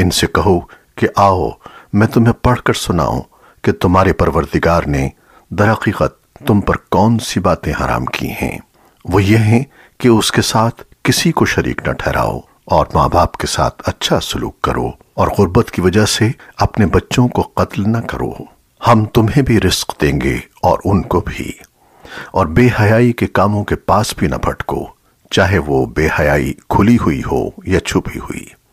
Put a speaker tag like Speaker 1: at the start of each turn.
Speaker 1: इनसे कहो कि आओ, मैं तुम्हें पढ़कर सुनाऊं कि तुम्हारे परवरदिगार ने दरहकीकत तुम पर कौन सी बातें हराम की हैं। वो ये हैं कि उसके साथ किसी को शरीक न ठहराओ और माँ बाप के साथ अच्छा सलूक करो और गुर्बत की वजह से अपने बच्चों को कत्ल न करो। हम तुम्हें भी रिस्क देंगे और उनको भी। और बेहयाई के कामों के पास भी न भटको, चाहे वो बेहयाई खुली हुई हो या छुपी हुई।